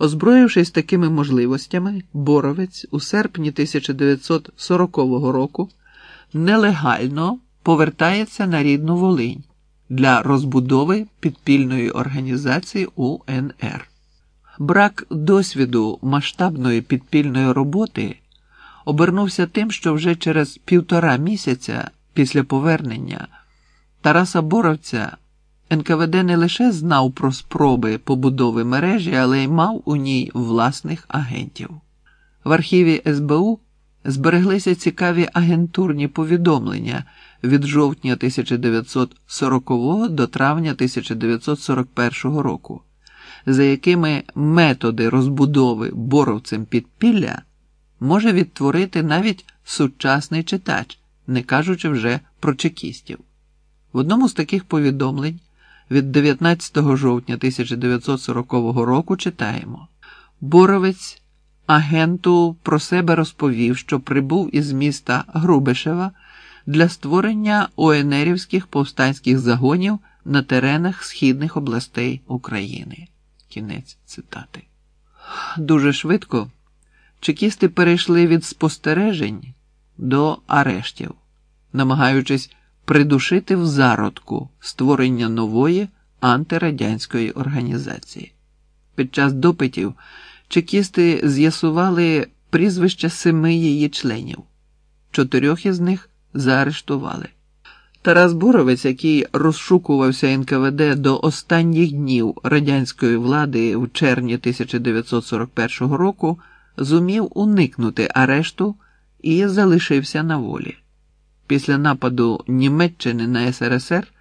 Озброївшись такими можливостями, Боровець у серпні 1940 року нелегально повертається на рідну Волинь для розбудови підпільної організації УНР. Брак досвіду масштабної підпільної роботи обернувся тим, що вже через півтора місяця після повернення Тараса Боровця НКВД не лише знав про спроби побудови мережі, але й мав у ній власних агентів. В архіві СБУ збереглися цікаві агентурні повідомлення від жовтня 1940 до травня 1941 року, за якими методи розбудови боровцем підпілля може відтворити навіть сучасний читач, не кажучи вже про чекістів. В одному з таких повідомлень від 19 жовтня 1940 року читаємо: Боровець агенту про себе розповів, що прибув із міста Грубишева для створення ОНРівських повстанських загонів на теренах східних областей України. Кінець цитати. Дуже швидко чекісти перейшли від спостережень до арештів, намагаючись придушити в зародку створення нової антирадянської організації. Під час допитів чекісти з'ясували прізвища семи її членів, чотирьох із них заарештували. Тарас Боровець, який розшукувався НКВД до останніх днів радянської влади в червні 1941 року, зумів уникнути арешту і залишився на волі. Після нападу Німеччини на СРСР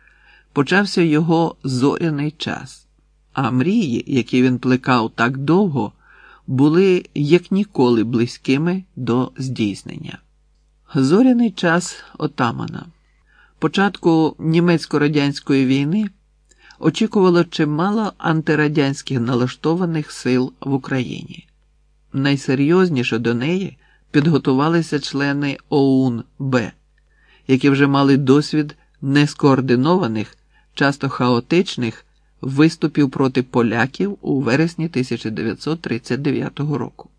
почався його зоряний час, а мрії, які він плекав так довго, були як ніколи близькими до здійснення. Зоряний час отамана. Початку німецько-радянської війни очікувало чимало антирадянських налаштованих сил в Україні. Найсерйозніше до неї підготувалися члени ОУН Б які вже мали досвід нескоординованих, часто хаотичних виступів проти поляків у вересні 1939 року.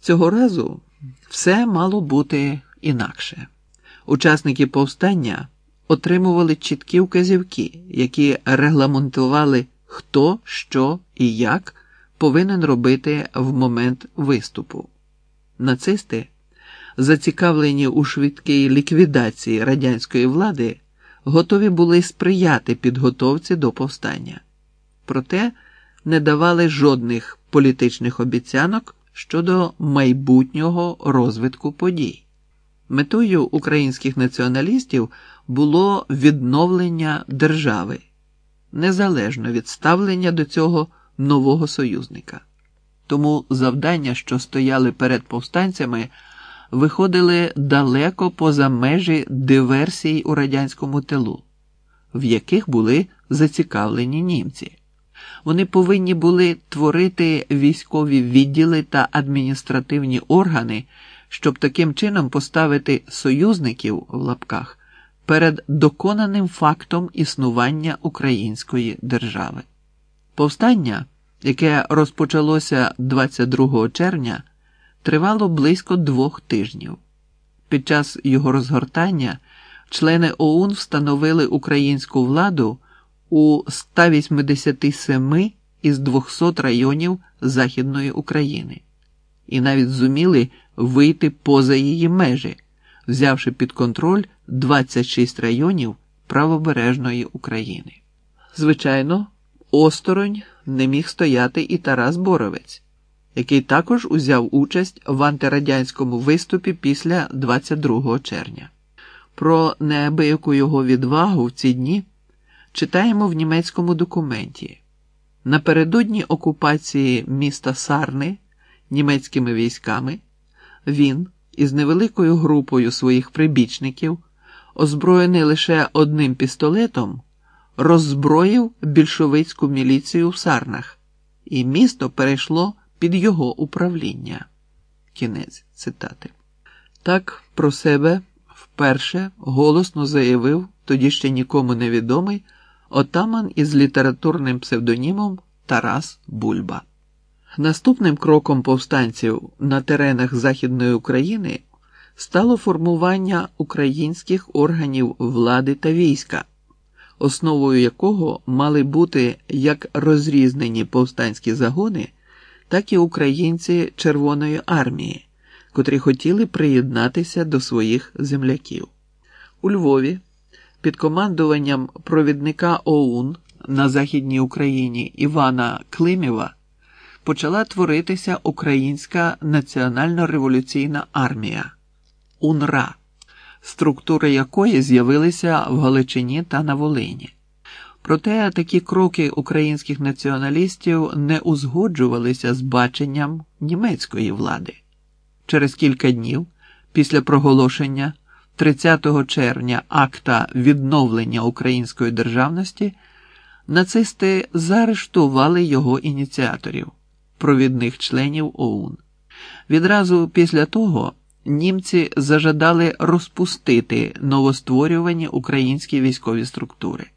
Цього разу все мало бути інакше. Учасники повстання отримували чіткі вказівки, які регламентували, хто, що і як повинен робити в момент виступу. Нацисти зацікавлені у швидкій ліквідації радянської влади, готові були сприяти підготовці до повстання, проте не давали жодних політичних обіцянок щодо майбутнього розвитку подій. Метою українських націоналістів було відновлення держави, незалежно від ставлення до цього нового союзника. Тому завдання, що стояли перед повстанцями, виходили далеко поза межі диверсій у радянському тилу, в яких були зацікавлені німці. Вони повинні були творити військові відділи та адміністративні органи, щоб таким чином поставити союзників в лапках перед доконаним фактом існування української держави. Повстання, яке розпочалося 22 червня тривало близько двох тижнів. Під час його розгортання члени ОУН встановили українську владу у 187 із 200 районів Західної України і навіть зуміли вийти поза її межі, взявши під контроль 26 районів правобережної України. Звичайно, осторонь не міг стояти і Тарас Боровець який також узяв участь в антирадянському виступі після 22 червня. Про неабияку його відвагу в ці дні читаємо в німецькому документі. Напередодні окупації міста Сарни німецькими військами він із невеликою групою своїх прибічників, озброєний лише одним пістолетом, роззброїв більшовицьку міліцію в Сарнах, і місто перейшло під його управління. Кінець цитати. Так про себе вперше голосно заявив тоді ще нікому невідомий отаман із літературним псевдонімом Тарас Бульба. Наступним кроком повстанців на теренах Західної України стало формування українських органів влади та війська, основою якого мали бути як розрізнені повстанські загони, так і українці Червоної армії, котрі хотіли приєднатися до своїх земляків. У Львові під командуванням провідника ОУН на Західній Україні Івана Климєва почала творитися Українська національно-революційна армія УНРА, структури якої з'явилися в Галичині та на Волині. Проте такі кроки українських націоналістів не узгоджувалися з баченням німецької влади. Через кілька днів після проголошення 30 червня акта відновлення української державності нацисти заарештували його ініціаторів, провідних членів ОУН. Відразу після того німці зажадали розпустити новостворювані українські військові структури.